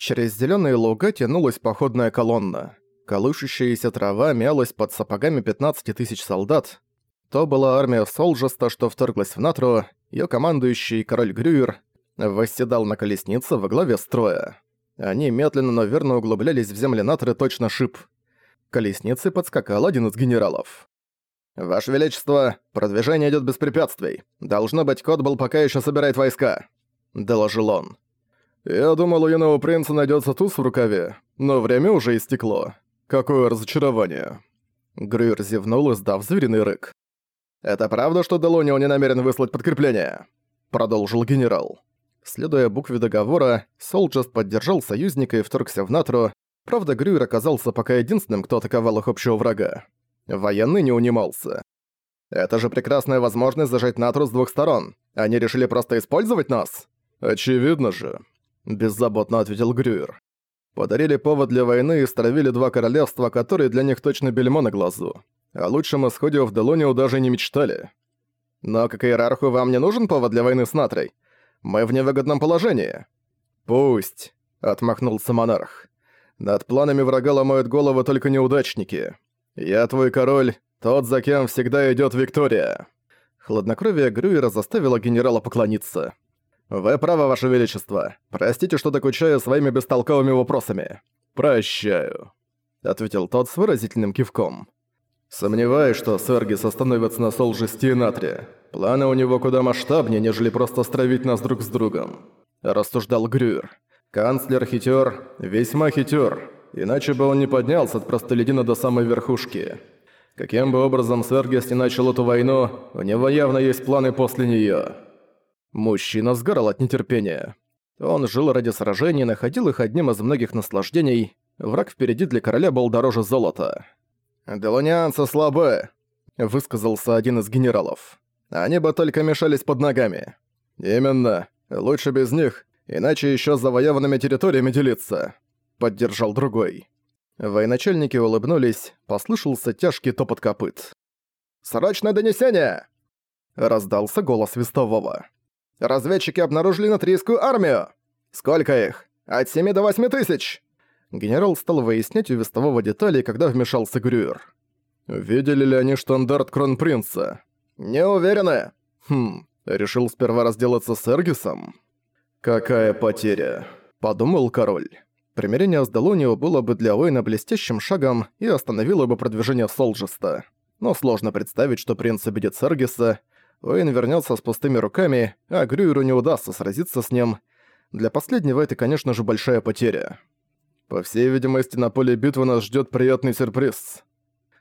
Через зеленые луга тянулась походная колонна. Колышущаяся трава мялась под сапогами 15 тысяч солдат. То была армия Солжеста, что вторглась в Натру, ее командующий, король Грюер, восседал на колеснице во главе строя. Они медленно, но верно углублялись в земли Натры точно шип. Колеснице подскакал один из генералов. «Ваше Величество, продвижение идет без препятствий. Должно быть, кот был пока еще собирает войска», — доложил он. «Я думал, у юного принца найдется туз в рукаве, но время уже истекло. Какое разочарование!» Грюер зевнул, издав звериный рык. «Это правда, что Делонио не намерен выслать подкрепление?» Продолжил генерал. Следуя букве договора, Солджест поддержал союзника и вторгся в Натру, правда Грюер оказался пока единственным, кто атаковал их общего врага. Военный не унимался. «Это же прекрасная возможность зажать Натру с двух сторон. Они решили просто использовать нас?» «Очевидно же», — беззаботно ответил Грюер. «Подарили повод для войны и стравили два королевства, которые для них точно бельмо на глазу. О лучшем исходе в Делонию даже не мечтали. Но как иерарху вам не нужен повод для войны с Натрой? Мы в невыгодном положении». «Пусть», — отмахнулся монарх. «Над планами врага ломают головы только неудачники. Я твой король, тот, за кем всегда идет Виктория». Хладнокровие Грюера заставило генерала поклониться. «Вы правы, Ваше Величество. Простите, что докучаю своими бестолковыми вопросами». «Прощаю», — ответил тот с выразительным кивком. «Сомневаюсь, что Сергис остановится на Солжести и Натрия. Планы у него куда масштабнее, нежели просто стравить нас друг с другом», — рассуждал Грюер. «Канцлер хитер, весьма хитер, иначе бы он не поднялся от простолюдина до самой верхушки. Каким бы образом Сергис не начал эту войну, у него явно есть планы после неё». Мужчина сгорал от нетерпения. Он жил ради сражений находил их одним из многих наслаждений. Враг впереди для короля был дороже золота. «Делонианцы слабы», — высказался один из генералов. «Они бы только мешались под ногами». «Именно. Лучше без них, иначе еще завоеванными территориями делиться», — поддержал другой. Военачальники улыбнулись, послышался тяжкий топот копыт. «Срочное донесение!» — раздался голос Вестового. Разведчики обнаружили натрийскую армию! Сколько их? От 7 до 8 тысяч!» Генерал стал выяснять у вестового детали, когда вмешался Грюер. «Видели ли они штандарт Кронпринца?» «Не уверены». «Хм, решил сперва разделаться с Эргисом?» «Какая потеря?» – подумал король. Примирение с Делонио было бы для Уэйна блестящим шагом и остановило бы продвижение Солджеста. Но сложно представить, что принц обидит Сергиса, Уэйн вернется с пустыми руками, а Грюеру не удастся сразиться с ним. Для последнего это, конечно же, большая потеря. «По всей видимости, на поле битвы нас ждет приятный сюрприз»,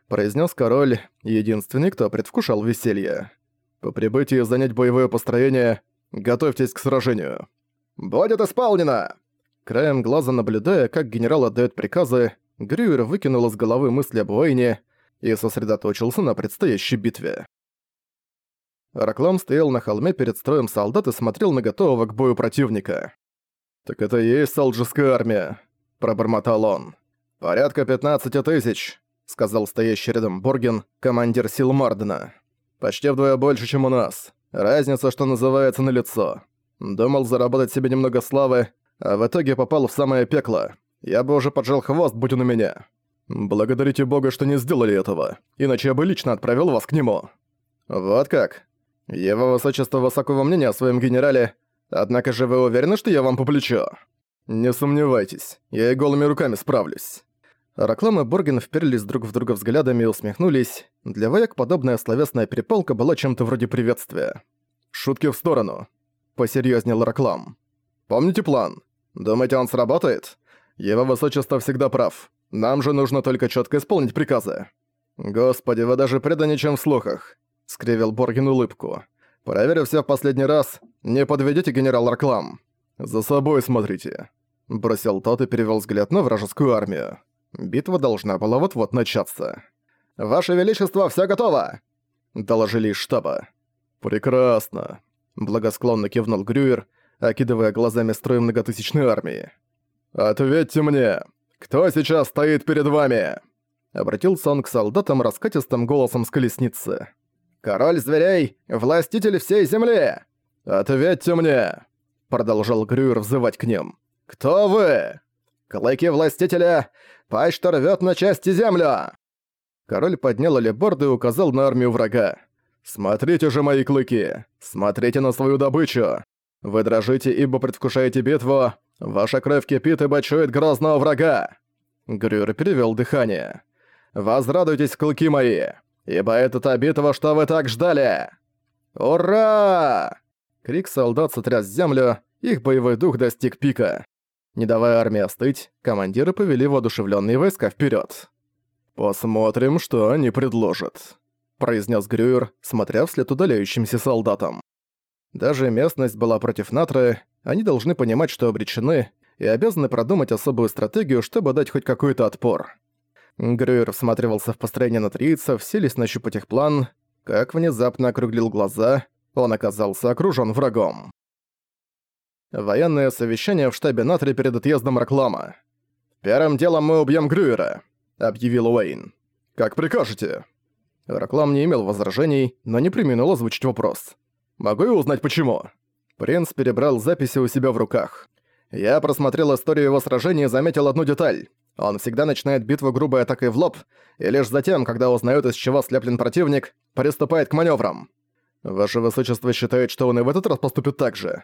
произнес король, единственный, кто предвкушал веселье. «По прибытии занять боевое построение, готовьтесь к сражению». «Будет исполнено!» Краем глаза наблюдая, как генерал отдает приказы, Грюер выкинул из головы мысли об Уэйне и сосредоточился на предстоящей битве. Раклам стоял на холме перед строем солдат и смотрел на готового к бою противника. «Так это и есть салджская армия», — пробормотал он. «Порядка 15 тысяч», — сказал стоящий рядом Борген, командир сил Мардена. «Почти вдвое больше, чем у нас. Разница, что называется, на лицо. Думал заработать себе немного славы, а в итоге попал в самое пекло. Я бы уже поджал хвост, будь он у меня. Благодарите Бога, что не сделали этого, иначе я бы лично отправил вас к нему». «Вот как?» «Его высочество высокого мнения о своем генерале, однако же вы уверены, что я вам по плечу?» «Не сомневайтесь, я и голыми руками справлюсь». Раклам и Борген вперлись друг в друга взглядами и усмехнулись. Для вояк подобная словесная перепалка была чем-то вроде приветствия. «Шутки в сторону», — посерьезнел Раклам. «Помните план? Думаете, он сработает? Его высочество всегда прав. Нам же нужно только четко исполнить приказы». «Господи, вы даже преданнее, чем в слухах скривил Боргин улыбку. «Проверив все в последний раз, не подведите генерал Раклам. За собой смотрите». Бросил тот и перевел взгляд на вражескую армию. Битва должна была вот-вот начаться. «Ваше Величество, все готово!» Доложили из штаба. «Прекрасно!» Благосклонно кивнул Грюер, окидывая глазами строй многотысячной армии. «Ответьте мне, кто сейчас стоит перед вами?» Обратился он к солдатам раскатистым голосом с колесницы. Король зверей, властитель всей земли! Ответьте мне!» Продолжал Грюер взывать к ним. «Кто вы?» Клыки властителя! Пасть, что рвёт на части землю!» Король поднял алеборды и указал на армию врага. «Смотрите же мои клыки! Смотрите на свою добычу! Вы дрожите, ибо предвкушаете битву! Ваша кровь кипит, ибо чует грозного врага!» Грюр перевёл дыхание. «Возрадуйтесь, клыки мои! Ибо это та битва, что вы так ждали!» «Ура!» Крик солдат сотряс землю, их боевой дух достиг пика. Не давая армии остыть, командиры повели воодушевленные войска вперед. «Посмотрим, что они предложат», — произнес Грюер, смотря вслед удаляющимся солдатам. Даже местность была против Натры, они должны понимать, что обречены, и обязаны продумать особую стратегию, чтобы дать хоть какой-то отпор. Грюер всматривался в построение натрийцев, селись нащупать их план, как внезапно округлил глаза, он оказался окружён врагом. Военное совещание в штабе Натри перед отъездом Раклама. «Первым делом мы убьем Грюера», — объявил Уэйн. «Как прикажете». Раклам не имел возражений, но не применил озвучить вопрос. «Могу я узнать, почему?» Принц перебрал записи у себя в руках. Я просмотрел историю его сражения и заметил одну деталь. Он всегда начинает битву грубой атакой в лоб, и лишь затем, когда узнает, из чего слеплен противник, приступает к маневрам. Ваше Высочество считает, что он и в этот раз поступит так же.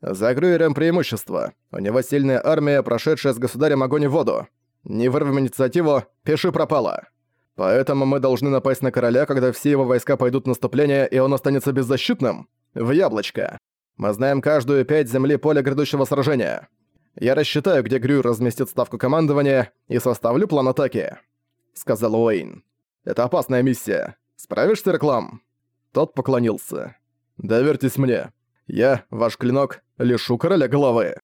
За Грюером преимущество. У него сильная армия, прошедшая с государем огонь и воду. Не вырвем инициативу, пиши пропало. Поэтому мы должны напасть на короля, когда все его войска пойдут в наступление, и он останется беззащитным. В яблочко. Мы знаем каждую пять земли поля грядущего сражения. Я рассчитаю, где Грюер разместит ставку командования, и составлю план атаки», — сказал Уэйн. «Это опасная миссия. Справишься, реклам?» Тот поклонился. «Доверьтесь мне. Я, ваш клинок, лишу короля головы».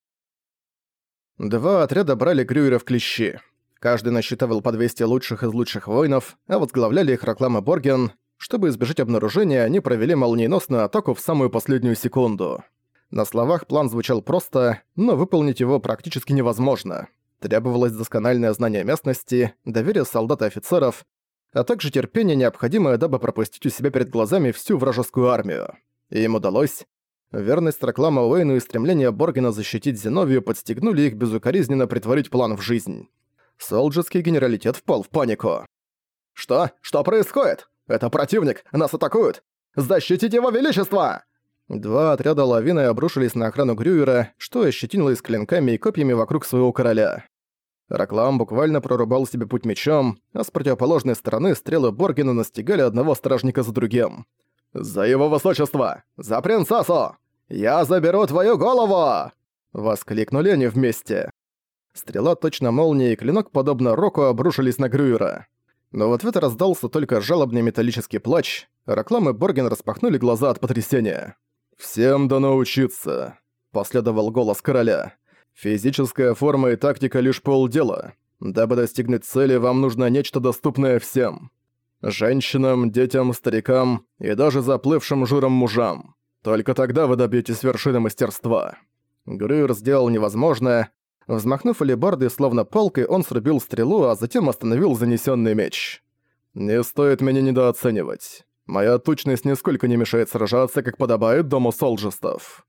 Два отряда брали Грюера в клещи. Каждый насчитывал по 200 лучших из лучших воинов, а возглавляли их Раклам Борген. Чтобы избежать обнаружения, они провели молниеносную атаку в самую последнюю секунду. На словах план звучал просто, но выполнить его практически невозможно. Требовалось доскональное знание местности, доверие солдат и офицеров, а также терпение, необходимое, дабы пропустить у себя перед глазами всю вражескую армию. И им удалось. Верность Раклама Уэйну и стремление Боргена защитить Зиновию подстегнули их безукоризненно притворить план в жизнь. Солджетский генералитет впал в панику. «Что? Что происходит? Это противник! Нас атакуют! Защитите его величество!» Два отряда лавины обрушились на охрану Грюера, что ощетинилось клинками и копьями вокруг своего короля. Раклам буквально прорубал себе путь мечом, а с противоположной стороны стрелы Боргена настигали одного стражника за другим. «За его высочество! За принцессу! Я заберу твою голову!» Воскликнули они вместе. Стрела точно молнии и клинок, подобно року, обрушились на Грюера. Но в ответ раздался только жалобный металлический плач. Раклам и Борген распахнули глаза от потрясения. «Всем дано учиться», — последовал голос короля. «Физическая форма и тактика — лишь полдела. Дабы достигнуть цели, вам нужно нечто доступное всем. Женщинам, детям, старикам и даже заплывшим жиром мужам. Только тогда вы добьетесь вершины мастерства. Грюер сделал невозможное. Взмахнув алебардой словно палкой, он срубил стрелу, а затем остановил занесенный меч. «Не стоит меня недооценивать. Моя тучность нисколько не мешает сражаться, как подобает дому солджестов».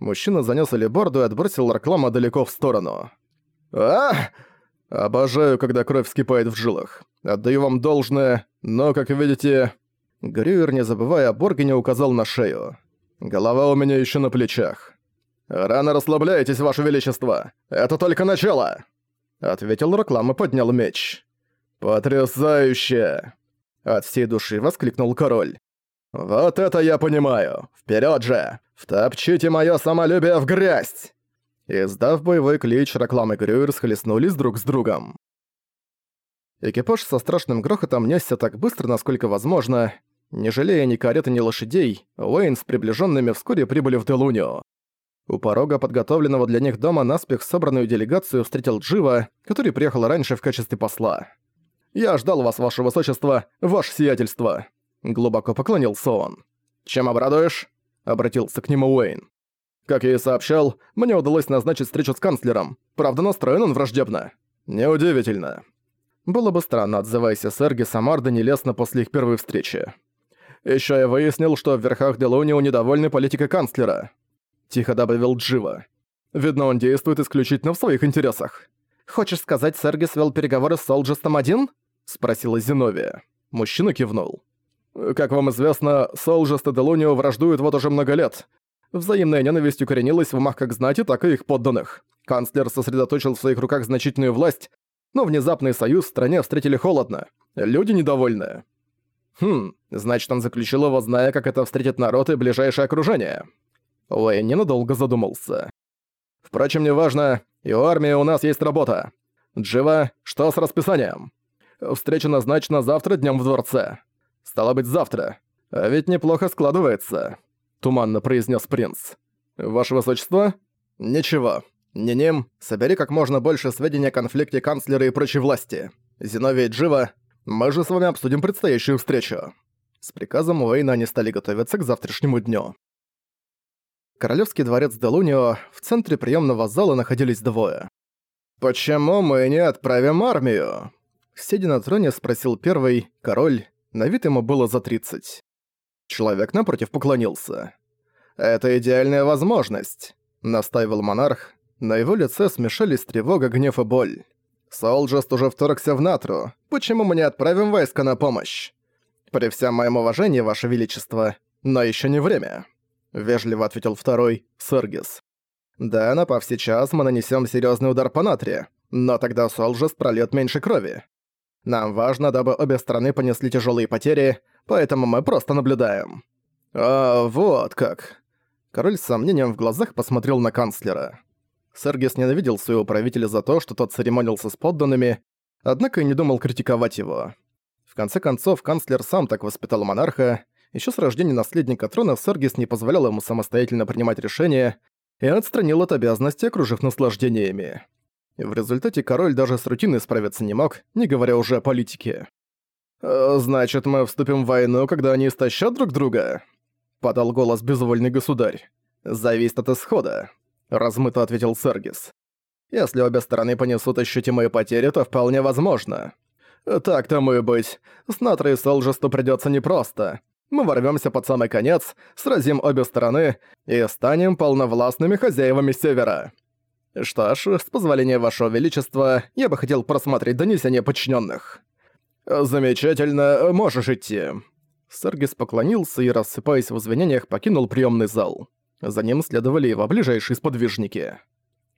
Мужчина занес алебарду и отбросил Раклама далеко в сторону. «Ах!» Обожаю, когда кровь вскипает в жилах. Отдаю вам должное, но, как видите...» Грюер, не забывая о Боргене, указал на шею. «Голова у меня еще на плечах». «Рано расслабляйтесь, Ваше Величество! Это только начало!» Ответил Раклам и поднял меч. «Потрясающе!» От всей души воскликнул король. «Вот это я понимаю! Вперед же! Втопчите мое самолюбие в грязь!» Издав боевой клич, Раклам и Грюер схлестнулись друг с другом. Экипаж со страшным грохотом несся так быстро, насколько возможно. Не жалея ни кареты, ни лошадей, Уэйн с приближенными вскоре прибыли в Делунию. У порога подготовленного для них дома наспех собранную делегацию встретил Джива, который приехал раньше в качестве посла. «Я ждал вас, ваше высочество, ваше сиятельство!» Глубоко поклонился он. «Чем обрадуешь?» — обратился к нему Уэйн. Как я и сообщал, мне удалось назначить встречу с канцлером. Правда, настроен он враждебно. Неудивительно. Было бы странно, отзывайся Серги Самарда нелестно после их первой встречи. Ещё я выяснил, что в верхах Делонио недовольны политикой канцлера. Тихо добавил Джива. Видно, он действует исключительно в своих интересах. «Хочешь сказать, Сергис вел переговоры с Солджестом один?» — спросила Зиновия. Мужчина кивнул. «Как вам известно, Солджест и Делунио враждуют вот уже много лет. Взаимная ненависть укоренилась в умах как знати, так и их подданных. Канцлер сосредоточил в своих руках значительную власть, но внезапный союз в стране встретили холодно. Люди недовольны. Хм, значит, он заключил его, зная, как это встретит народ и ближайшее окружение. Уэйн ненадолго задумался. Впрочем, неважно, и у армии у нас есть работа. Джива, что с расписанием? Встреча назначена завтра днем в дворце. Стало быть, завтра. А ведь неплохо складывается, туманно произнес принц. Ваше высочество? Ничего. Ниним, собери как можно больше сведений о конфликте канцлера и прочей власти. Зиновия Джива, мы же с вами обсудим предстоящую встречу. С приказом Уэйна они стали готовиться к завтрашнему дню. Королевский дворец Делунио, в центре приемного зала находились двое. «Почему мы не отправим армию?» Сидя на троне, спросил первый, король, на вид ему было за 30. Человек напротив поклонился. «Это идеальная возможность», — настаивал монарх. На его лице смешались тревога, гнев и боль. «Солджест уже вторгся в Натру. Почему мы не отправим войска на помощь?» «При всем моем уважении, Ваше Величество, но еще не время», — вежливо ответил второй, Сергис. «Да, напав сейчас, мы нанесем серьезный удар по Натре, но тогда Солджест прольёт меньше крови. Нам важно, дабы обе стороны понесли тяжелые потери, поэтому мы просто наблюдаем». «А, вот как». Король с сомнением в глазах посмотрел на канцлера. Сергис ненавидел своего правителя за то, что тот церемонился с подданными, однако и не думал критиковать его. В конце концов, канцлер сам так воспитал монарха, еще с рождения наследника трона Сергис не позволял ему самостоятельно принимать решения и отстранил от обязанностей, окружив наслаждениями. В результате король даже с рутиной справиться не мог, не говоря уже о политике. «Э, «Значит, мы вступим в войну, когда они истощат друг друга?» — подал голос безвольный государь. «Зависит от исхода», — размыто ответил Сергис. «Если обе стороны понесут ощутимые потери, то вполне возможно. Так тому и быть. С Натрой и Солжесту придётся непросто. Мы ворвёмся под самый конец, сразим обе стороны и станем полновластными хозяевами Севера. Что ж, с позволения Вашего Величества, я бы хотел просмотреть донесения подчинённых». «Замечательно, можешь идти». Сергис поклонился и, рассыпаясь в извинениях, покинул приёмный зал. За ним следовали его ближайшие сподвижники.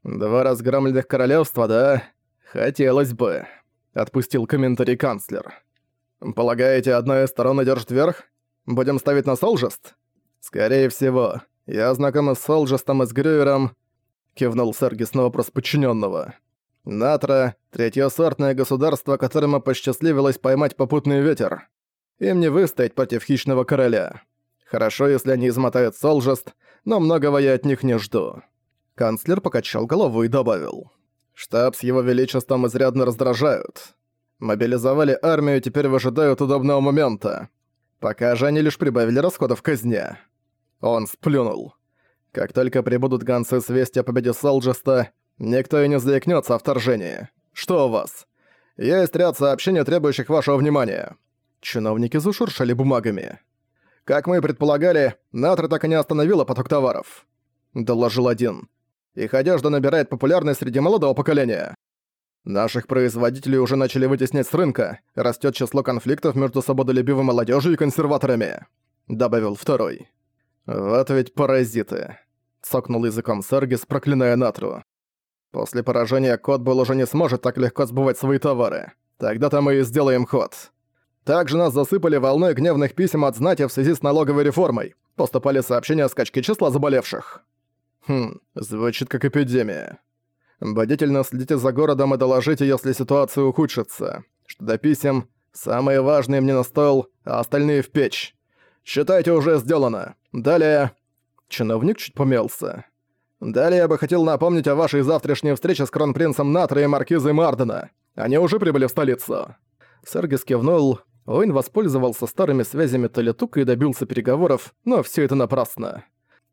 «Два разгромленных королевства, да? Хотелось бы», — отпустил комментарий канцлер. «Полагаете, одна из сторон держит верх? Будем ставить на Солжест?» «Скорее всего. Я знаком с Солжестом и с Грюером», — кивнул Сергис на вопрос подчиненного. «Натра — третьесортное государство, которому посчастливилось поймать попутный ветер. Им не выстоять против хищного короля. Хорошо, если они измотают Солжест, но многого я от них не жду». Канцлер покачал головой и добавил. «Штаб с его величеством изрядно раздражают. Мобилизовали армию и теперь выжидают удобного момента. Пока же они лишь прибавили расходов казне». Он сплюнул. «Как только прибудут гонцы с вести о победе Солджеста, никто и не заикнется о вторжении. Что у вас? Есть ряд сообщений, требующих вашего внимания». Чиновники зашуршали бумагами. «Как мы и предполагали, Натра так и не остановила поток товаров», — доложил один. «Их одежда набирает популярность среди молодого поколения. Наших производителей уже начали вытеснять с рынка, растет число конфликтов между свободолюбивой молодежью и консерваторами», — добавил второй. «Вот ведь паразиты», — цокнул языком Сергис, проклиная Натру. «После поражения Котбол уже не сможет так легко сбывать свои товары. Тогда-то мы и сделаем ход». Также нас засыпали волной гневных писем от знати в связи с налоговой реформой. Поступали сообщения о скачке числа заболевших. Хм, звучит как эпидемия. Бдительно следите за городом и доложите, если ситуация ухудшится. Что до писем, самые важные мне на стол, а остальные в печь. Считайте, уже сделано. Далее... Чиновник чуть помялся. Далее я бы хотел напомнить о вашей завтрашней встрече с кронпринцем Натра и маркизой Мардена. Они уже прибыли в столицу. Сергис кивнул, Уэйн воспользовался старыми связями Талитука и добился переговоров, но все это напрасно.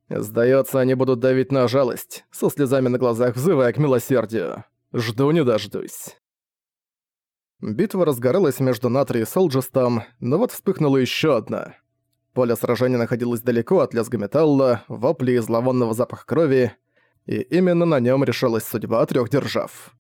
Сдается, они будут давить на жалость, со слезами на глазах взывая к милосердию. Жду не дождусь. Битва разгоралась между Натри и Солджестом, но вот вспыхнула еще одна. Поле сражения находилось далеко от лязга металла, вопли и зловонного запаха крови, и именно на нем решалась судьба трех держав.